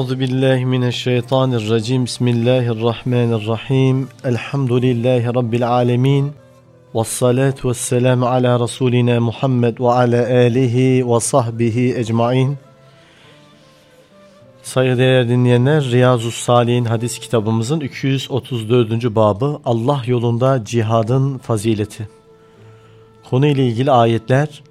Euzu billahi mineşşeytanirracim. Bismillahirrahmanirrahim. Elhamdülillahi rabbil alamin. Ves salatu vesselam ala rasulina Muhammed ve ala alihi ve sahbihi ecmaîn. Saygıdeğer dinleyenler, Riyazu Salihin hadis kitabımızın 234. babı Allah yolunda cihadın fazileti. Konu ile ilgili ayetler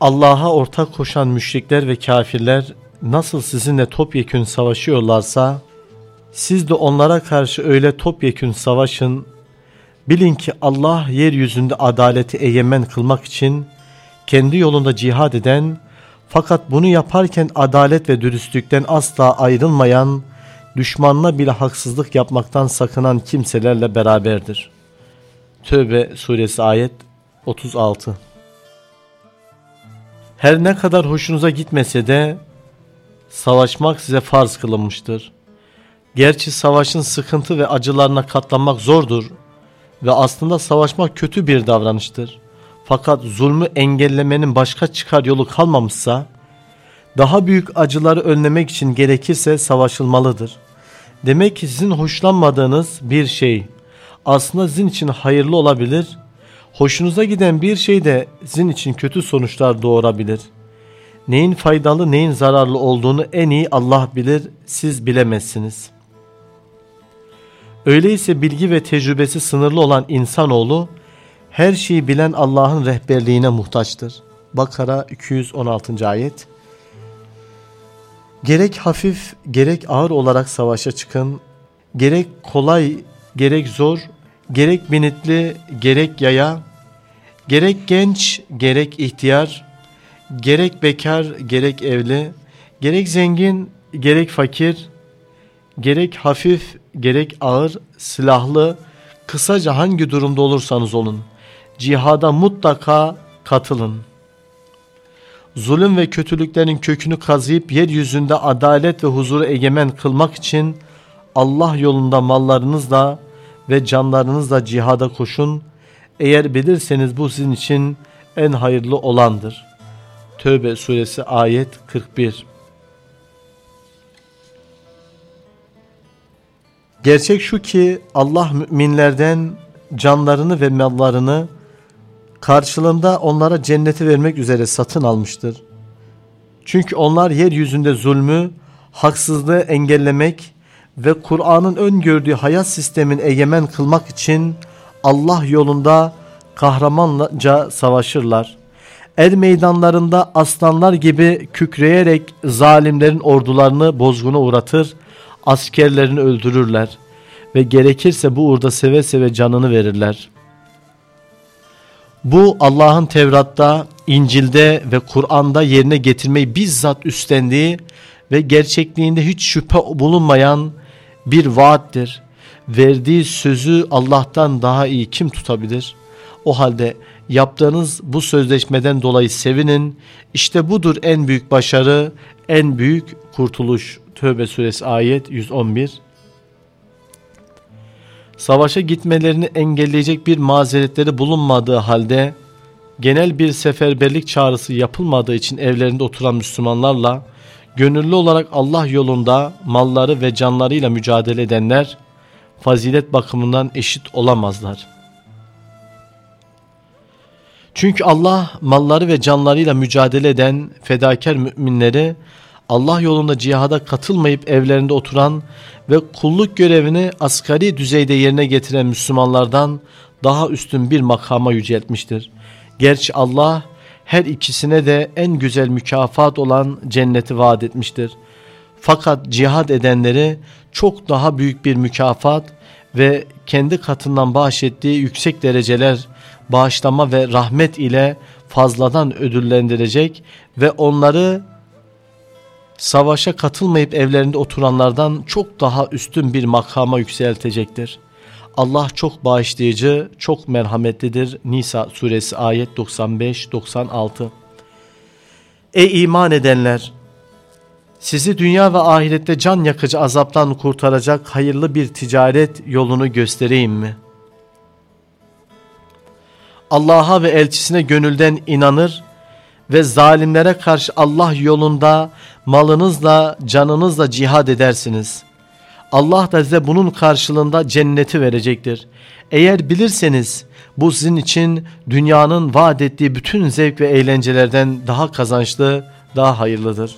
Allah'a ortak koşan müşrikler ve kafirler nasıl sizinle topyekün savaşıyorlarsa siz de onlara karşı öyle topyekün savaşın. Bilin ki Allah yeryüzünde adaleti egemen kılmak için kendi yolunda cihad eden fakat bunu yaparken adalet ve dürüstlükten asla ayrılmayan, düşmanına bile haksızlık yapmaktan sakınan kimselerle beraberdir. Tövbe suresi ayet 36 Her ne kadar hoşunuza gitmese de savaşmak size farz kılınmıştır. Gerçi savaşın sıkıntı ve acılarına katlanmak zordur ve aslında savaşmak kötü bir davranıştır. Fakat zulmü engellemenin başka çıkar yolu kalmamışsa, daha büyük acıları önlemek için gerekirse savaşılmalıdır. Demek ki sizin hoşlanmadığınız bir şey aslında sizin için hayırlı olabilir, hoşunuza giden bir şey de sizin için kötü sonuçlar doğurabilir. Neyin faydalı neyin zararlı olduğunu en iyi Allah bilir, siz bilemezsiniz. Öyleyse bilgi ve tecrübesi sınırlı olan insanoğlu, her şeyi bilen Allah'ın rehberliğine muhtaçtır. Bakara 216. ayet Gerek hafif gerek ağır olarak savaşa çıkın, gerek kolay gerek zor, gerek binitli gerek yaya, gerek genç gerek ihtiyar, gerek bekar gerek evli, gerek zengin gerek fakir, gerek hafif gerek ağır, silahlı, kısaca hangi durumda olursanız olun, cihada mutlaka katılın. Zulüm ve kötülüklerin kökünü kazıyıp yeryüzünde adalet ve huzuru egemen kılmak için Allah yolunda mallarınızla ve canlarınızla cihada koşun. Eğer bilirseniz bu sizin için en hayırlı olandır. Tövbe suresi ayet 41 Gerçek şu ki Allah müminlerden canlarını ve mallarını karşılığında onlara cenneti vermek üzere satın almıştır. Çünkü onlar yeryüzünde zulmü, haksızlığı engellemek ve Kur'an'ın öngördüğü hayat sistemin egemen kılmak için Allah yolunda kahramanca savaşırlar. Er meydanlarında aslanlar gibi kükreyerek zalimlerin ordularını bozguna uğratır, askerlerini öldürürler ve gerekirse bu uğurda seve seve canını verirler. Bu Allah'ın Tevrat'ta, İncil'de ve Kur'an'da yerine getirmeyi bizzat üstlendiği ve gerçekliğinde hiç şüphe bulunmayan bir vaattir. Verdiği sözü Allah'tan daha iyi kim tutabilir? O halde yaptığınız bu sözleşmeden dolayı sevinin. İşte budur en büyük başarı, en büyük kurtuluş. Tövbe suresi ayet 111. Savaşa gitmelerini engelleyecek bir mazeretleri bulunmadığı halde genel bir seferberlik çağrısı yapılmadığı için evlerinde oturan Müslümanlarla gönüllü olarak Allah yolunda malları ve canlarıyla mücadele edenler fazilet bakımından eşit olamazlar. Çünkü Allah malları ve canlarıyla mücadele eden fedakar müminleri Allah yolunda cihada katılmayıp evlerinde oturan ve kulluk görevini asgari düzeyde yerine getiren Müslümanlardan daha üstün bir makama yüceltmiştir. Gerçi Allah her ikisine de en güzel mükafat olan cenneti vaat etmiştir. Fakat cihad edenleri çok daha büyük bir mükafat ve kendi katından bahşettiği yüksek dereceler, bağışlama ve rahmet ile fazladan ödüllendirecek ve onları savaşa katılmayıp evlerinde oturanlardan çok daha üstün bir makama yükseltecektir. Allah çok bağışlayıcı, çok merhametlidir. Nisa suresi ayet 95-96 Ey iman edenler! Sizi dünya ve ahirette can yakıcı azaptan kurtaracak hayırlı bir ticaret yolunu göstereyim mi? Allah'a ve elçisine gönülden inanır ve zalimlere karşı Allah yolunda malınızla canınızla cihad edersiniz. Allah da size bunun karşılığında cenneti verecektir. Eğer bilirseniz bu sizin için dünyanın vaat ettiği bütün zevk ve eğlencelerden daha kazançlı, daha hayırlıdır.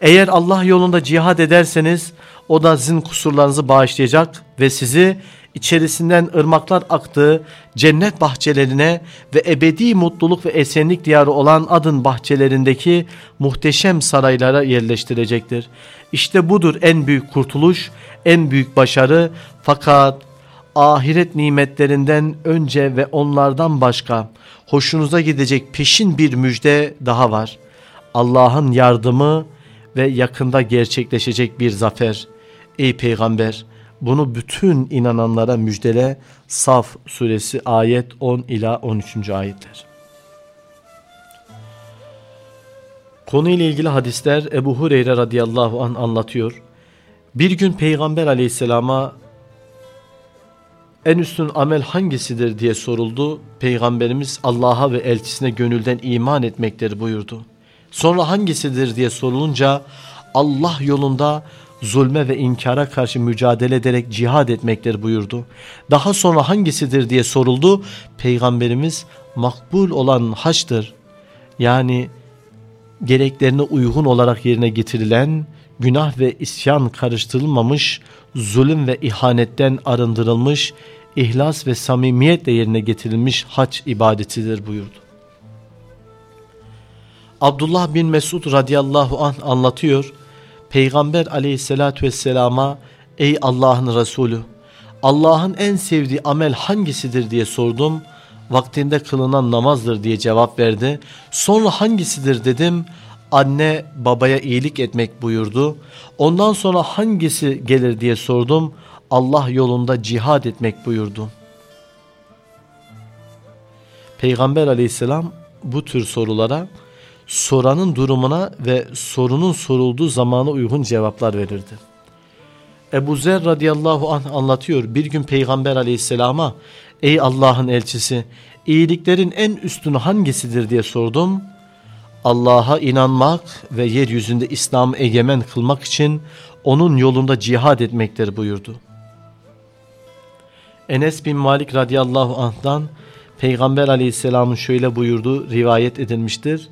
Eğer Allah yolunda cihad ederseniz o da sizin kusurlarınızı bağışlayacak ve sizi içerisinden ırmaklar aktığı cennet bahçelerine ve ebedi mutluluk ve esenlik diyarı olan adın bahçelerindeki muhteşem saraylara yerleştirecektir. İşte budur en büyük kurtuluş, en büyük başarı fakat ahiret nimetlerinden önce ve onlardan başka hoşunuza gidecek peşin bir müjde daha var. Allah'ın yardımı ve yakında gerçekleşecek bir zafer. Ey peygamber bunu bütün inananlara müjdele Saf suresi ayet 10 ila 13. ayetler. Konuyla ilgili hadisler Ebu Hureyre radıyallahu an anlatıyor. Bir gün Peygamber aleyhisselama en üstün amel hangisidir diye soruldu. Peygamberimiz Allah'a ve elçisine gönülden iman etmektir buyurdu. Sonra hangisidir diye sorulunca Allah yolunda zulme ve inkara karşı mücadele ederek cihad etmektir buyurdu. Daha sonra hangisidir diye soruldu. Peygamberimiz makbul olan haçtır. Yani gereklerine uygun olarak yerine getirilen, günah ve isyan karıştırılmamış, zulüm ve ihanetten arındırılmış, ihlas ve samimiyetle yerine getirilmiş haç ibadetidir buyurdu. Abdullah bin Mesud radıyallahu anh anlatıyor. Peygamber aleyhissalatü vesselama ey Allah'ın Resulü Allah'ın en sevdiği amel hangisidir diye sordum. Vaktinde kılınan namazdır diye cevap verdi. Sonra hangisidir dedim. Anne babaya iyilik etmek buyurdu. Ondan sonra hangisi gelir diye sordum. Allah yolunda cihad etmek buyurdu. Peygamber aleyhisselam bu tür sorulara soranın durumuna ve sorunun sorulduğu zamana uygun cevaplar verirdi. Ebu Zer radıyallahu anh anlatıyor bir gün Peygamber aleyhisselama ey Allah'ın elçisi iyiliklerin en üstünü hangisidir diye sordum. Allah'a inanmak ve yeryüzünde İslam'ı egemen kılmak için onun yolunda cihad etmektir buyurdu. Enes bin Malik radıyallahu anh'dan Peygamber aleyhisselamın şöyle buyurduğu rivayet edilmiştir.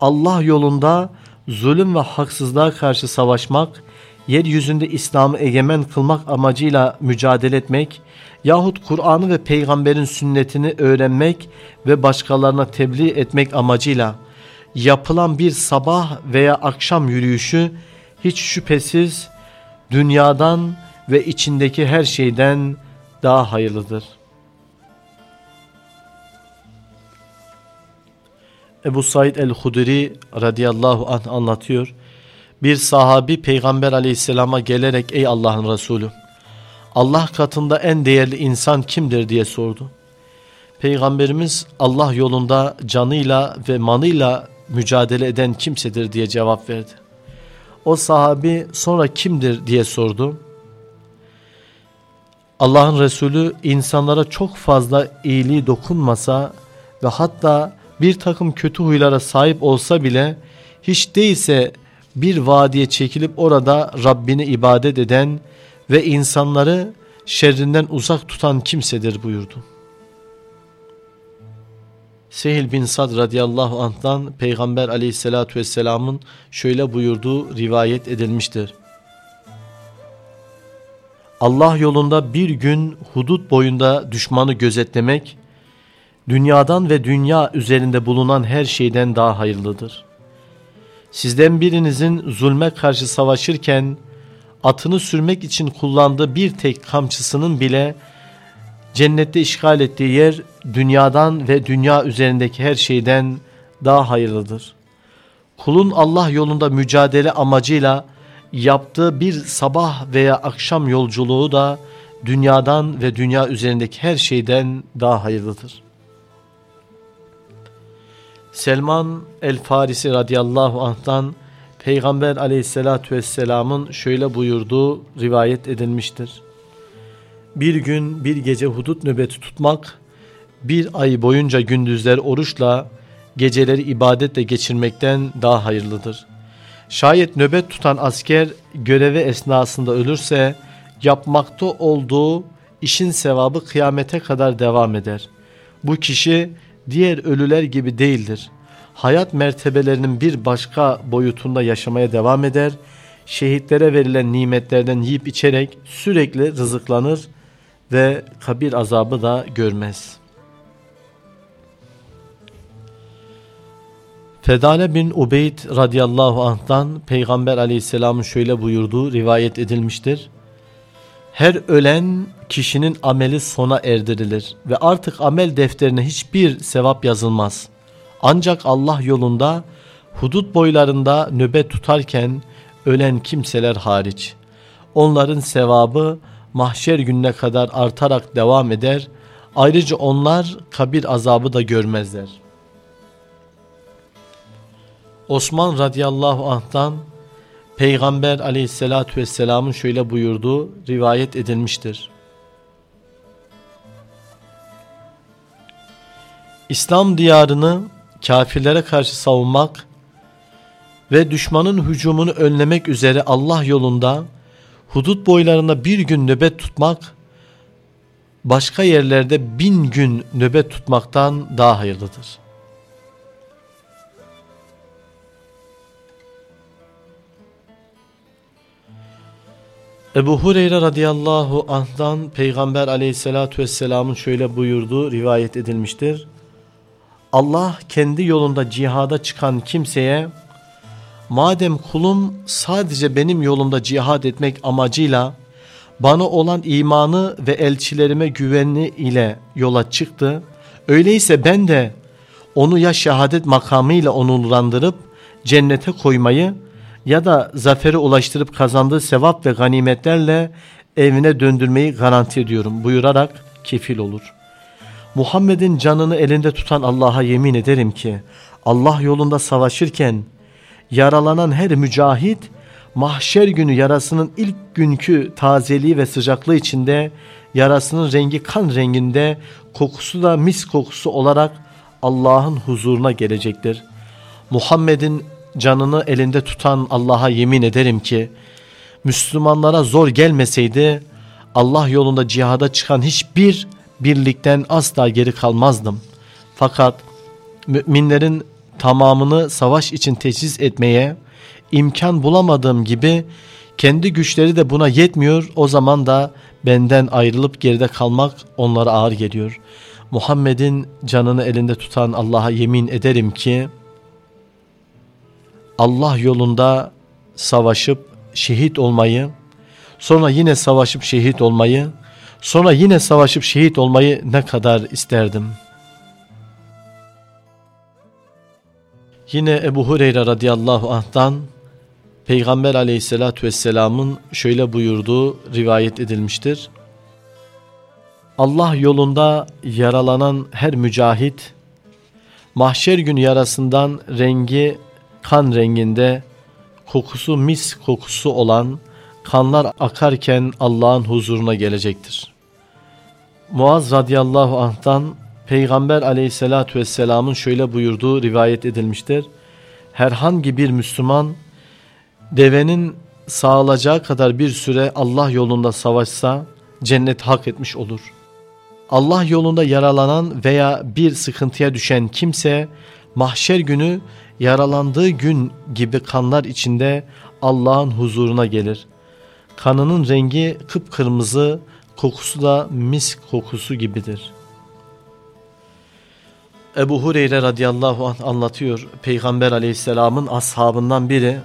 Allah yolunda zulüm ve haksızlığa karşı savaşmak, yeryüzünde İslam'ı egemen kılmak amacıyla mücadele etmek yahut Kur'an'ı ve peygamberin sünnetini öğrenmek ve başkalarına tebliğ etmek amacıyla yapılan bir sabah veya akşam yürüyüşü hiç şüphesiz dünyadan ve içindeki her şeyden daha hayırlıdır.'' Ebu Said el-Hudri radıyallahu anh anlatıyor. Bir sahabi peygamber aleyhisselama gelerek ey Allah'ın Resulü Allah katında en değerli insan kimdir diye sordu. Peygamberimiz Allah yolunda canıyla ve manıyla mücadele eden kimsedir diye cevap verdi. O sahabi sonra kimdir diye sordu. Allah'ın Resulü insanlara çok fazla iyiliği dokunmasa ve hatta bir takım kötü huylara sahip olsa bile hiç değilse bir vadiye çekilip orada Rabbini ibadet eden ve insanları şerrinden uzak tutan kimsedir buyurdu. Sehil bin Sad radıyallahu anh'dan Peygamber aleyhissalatü vesselamın şöyle buyurduğu rivayet edilmiştir. Allah yolunda bir gün hudut boyunda düşmanı gözetlemek dünyadan ve dünya üzerinde bulunan her şeyden daha hayırlıdır. Sizden birinizin zulme karşı savaşırken atını sürmek için kullandığı bir tek kamçısının bile cennette işgal ettiği yer dünyadan ve dünya üzerindeki her şeyden daha hayırlıdır. Kulun Allah yolunda mücadele amacıyla yaptığı bir sabah veya akşam yolculuğu da dünyadan ve dünya üzerindeki her şeyden daha hayırlıdır.'' Selman el-Farisi radıyallahu anh'tan Peygamber aleyhissalatü vesselamın şöyle buyurduğu rivayet edilmiştir. Bir gün bir gece hudut nöbeti tutmak, bir ay boyunca gündüzler oruçla, geceleri ibadetle geçirmekten daha hayırlıdır. Şayet nöbet tutan asker görevi esnasında ölürse yapmakta olduğu işin sevabı kıyamete kadar devam eder. Bu kişi diğer ölüler gibi değildir. Hayat mertebelerinin bir başka boyutunda yaşamaya devam eder. Şehitlere verilen nimetlerden yiyip içerek sürekli rızıklanır ve kabir azabı da görmez. Fedale bin Ubeyd radıyallahu anh'tan Peygamber aleyhisselamın şöyle buyurduğu rivayet edilmiştir. Her ölen kişinin ameli sona erdirilir ve artık amel defterine hiçbir sevap yazılmaz. Ancak Allah yolunda hudut boylarında nöbet tutarken ölen kimseler hariç. Onların sevabı mahşer gününe kadar artarak devam eder. Ayrıca onlar kabir azabı da görmezler. Osman radıyallahu anh'tan Peygamber aleyhissalatü vesselamın şöyle buyurduğu rivayet edilmiştir. İslam diyarını kafirlere karşı savunmak ve düşmanın hücumunu önlemek üzere Allah yolunda hudut boylarında bir gün nöbet tutmak başka yerlerde bin gün nöbet tutmaktan daha hayırlıdır. Ebu Hureyre radıyallahu anh'dan Peygamber aleyhissalatü vesselamın şöyle buyurduğu rivayet edilmiştir. Allah kendi yolunda cihada çıkan kimseye madem kulum sadece benim yolumda cihad etmek amacıyla bana olan imanı ve elçilerime güvenli ile yola çıktı. Öyleyse ben de onu ya şehadet makamıyla onurlandırıp cennete koymayı ya da zaferi ulaştırıp kazandığı sevap ve ganimetlerle evine döndürmeyi garanti ediyorum buyurarak kefil olur. Muhammed'in canını elinde tutan Allah'a yemin ederim ki Allah yolunda savaşırken yaralanan her mücahit mahşer günü yarasının ilk günkü tazeliği ve sıcaklığı içinde yarasının rengi kan renginde kokusu da mis kokusu olarak Allah'ın huzuruna gelecektir. Muhammed'in canını elinde tutan Allah'a yemin ederim ki Müslümanlara zor gelmeseydi Allah yolunda cihada çıkan hiçbir birlikten asla geri kalmazdım. Fakat müminlerin tamamını savaş için teçhiz etmeye imkan bulamadığım gibi kendi güçleri de buna yetmiyor. O zaman da benden ayrılıp geride kalmak onlara ağır geliyor. Muhammed'in canını elinde tutan Allah'a yemin ederim ki Allah yolunda savaşıp şehit olmayı, sonra yine savaşıp şehit olmayı, sonra yine savaşıp şehit olmayı ne kadar isterdim. Yine Ebu Hureyre radıyallahu anh'tan Peygamber aleyhissalatü vesselamın şöyle buyurduğu rivayet edilmiştir. Allah yolunda yaralanan her mücahit, mahşer günü yarasından rengi kan renginde, kokusu mis kokusu olan kanlar akarken Allah'ın huzuruna gelecektir. Muaz radıyallahu anh'tan Peygamber aleyhissalatü vesselamın şöyle buyurduğu rivayet edilmiştir. Herhangi bir Müslüman devenin sağlacağı kadar bir süre Allah yolunda savaşsa cennet hak etmiş olur. Allah yolunda yaralanan veya bir sıkıntıya düşen kimse mahşer günü yaralandığı gün gibi kanlar içinde Allah'ın huzuruna gelir. Kanının rengi kıpkırmızı, kokusu da mis kokusu gibidir. Ebu Hureyre radıyallahu anh anlatıyor. Peygamber aleyhisselamın ashabından biri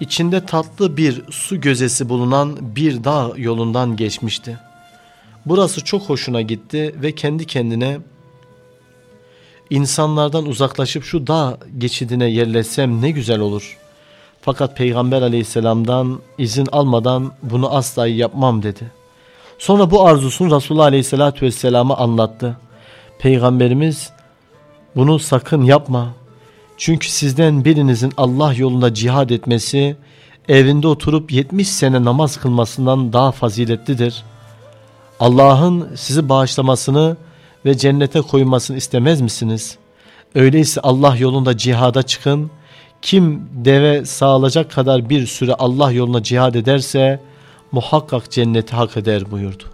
içinde tatlı bir su gözesi bulunan bir dağ yolundan geçmişti. Burası çok hoşuna gitti ve kendi kendine insanlardan uzaklaşıp şu dağ geçidine yerleşsem ne güzel olur. Fakat Peygamber aleyhisselamdan izin almadan bunu asla yapmam dedi. Sonra bu arzusunu Resulullah aleyhisselatü vesselama anlattı. Peygamberimiz bunu sakın yapma. Çünkü sizden birinizin Allah yolunda cihad etmesi evinde oturup 70 sene namaz kılmasından daha faziletlidir. Allah'ın sizi bağışlamasını ve cennete koymasını istemez misiniz? Öyleyse Allah yolunda cihada çıkın. Kim deve sağlayacak kadar bir süre Allah yoluna cihad ederse muhakkak cenneti hak eder buyurdu.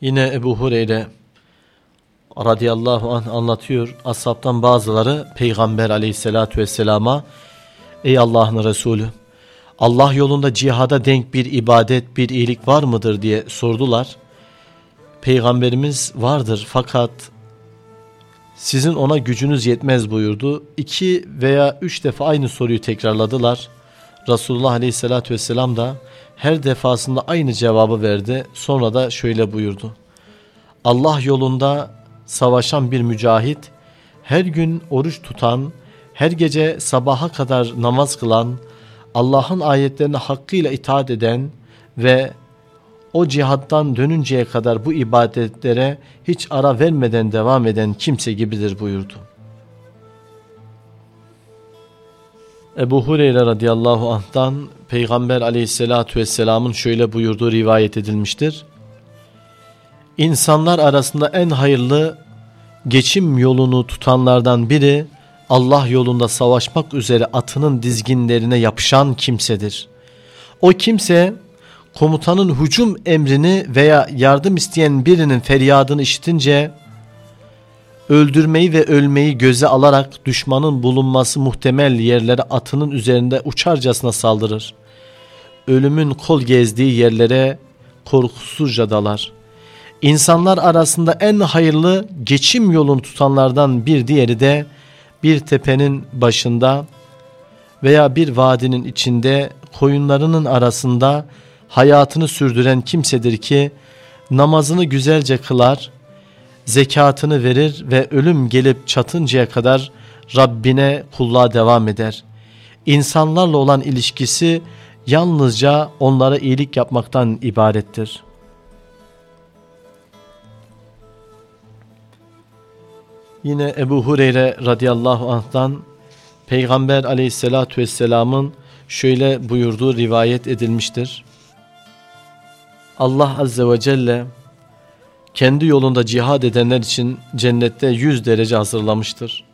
Yine Ebu Hureyre radıyallahu anh anlatıyor. Ashabtan bazıları Peygamber aleyhissalatü vesselama Ey Allah'ın Resulü Allah yolunda cihada denk bir ibadet, bir iyilik var mıdır diye sordular. Peygamberimiz vardır fakat sizin ona gücünüz yetmez buyurdu. İki veya üç defa aynı soruyu tekrarladılar. Resulullah Aleyhisselatü Vesselam da her defasında aynı cevabı verdi. Sonra da şöyle buyurdu. Allah yolunda savaşan bir mücahit, her gün oruç tutan, her gece sabaha kadar namaz kılan, Allah'ın ayetlerine hakkıyla itaat eden ve o cihattan dönünceye kadar bu ibadetlere hiç ara vermeden devam eden kimse gibidir buyurdu. Ebu Hureyre radıyallahu anh'tan Peygamber aleyhissalatu vesselamın şöyle buyurduğu rivayet edilmiştir. İnsanlar arasında en hayırlı geçim yolunu tutanlardan biri Allah yolunda savaşmak üzere atının dizginlerine yapışan kimsedir. O kimse komutanın hücum emrini veya yardım isteyen birinin feryadını işitince öldürmeyi ve ölmeyi göze alarak düşmanın bulunması muhtemel yerlere atının üzerinde uçarcasına saldırır. Ölümün kol gezdiği yerlere korkusuzca dalar. İnsanlar arasında en hayırlı geçim yolunu tutanlardan bir diğeri de bir tepenin başında veya bir vadinin içinde koyunlarının arasında hayatını sürdüren kimsedir ki namazını güzelce kılar, zekatını verir ve ölüm gelip çatıncaya kadar Rabbine kulluğa devam eder. İnsanlarla olan ilişkisi yalnızca onlara iyilik yapmaktan ibarettir. Yine Ebu Hureyre radıyallahu anh'tan Peygamber aleyhissalatü vesselamın şöyle buyurduğu rivayet edilmiştir. Allah azze ve celle kendi yolunda cihad edenler için cennette yüz derece hazırlamıştır.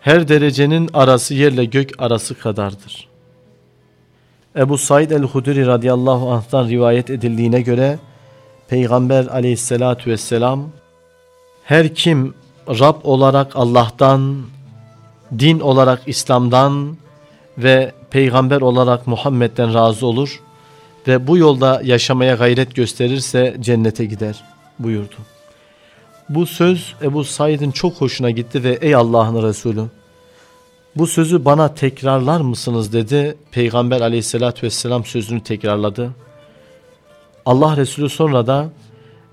Her derecenin arası yerle gök arası kadardır. Ebu Said el-Hudri radıyallahu anh'tan rivayet edildiğine göre Peygamber aleyhissalatü vesselam her kim Rab olarak Allah'tan, din olarak İslam'dan ve peygamber olarak Muhammed'den razı olur ve bu yolda yaşamaya gayret gösterirse cennete gider buyurdu. Bu söz Ebu Said'in çok hoşuna gitti ve ey Allah'ın Resulü bu sözü bana tekrarlar mısınız dedi. Peygamber aleyhissalatü vesselam sözünü tekrarladı. Allah Resulü sonra da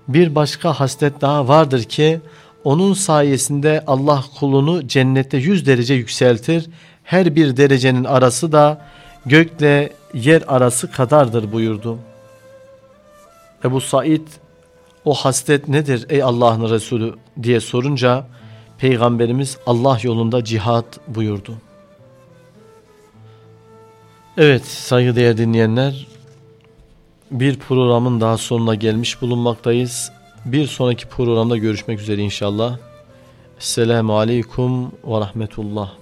bir başka haslet daha vardır ki onun sayesinde Allah kulunu cennette yüz derece yükseltir. Her bir derecenin arası da gökle yer arası kadardır buyurdu. Ebu Said o haslet nedir ey Allah'ın Resulü diye sorunca Peygamberimiz Allah yolunda cihat buyurdu. Evet saygıdeğer dinleyenler bir programın daha sonuna gelmiş bulunmaktayız. Bir sonraki programda görüşmek üzere inşallah. Esselamu Aleyküm ve Rahmetullah.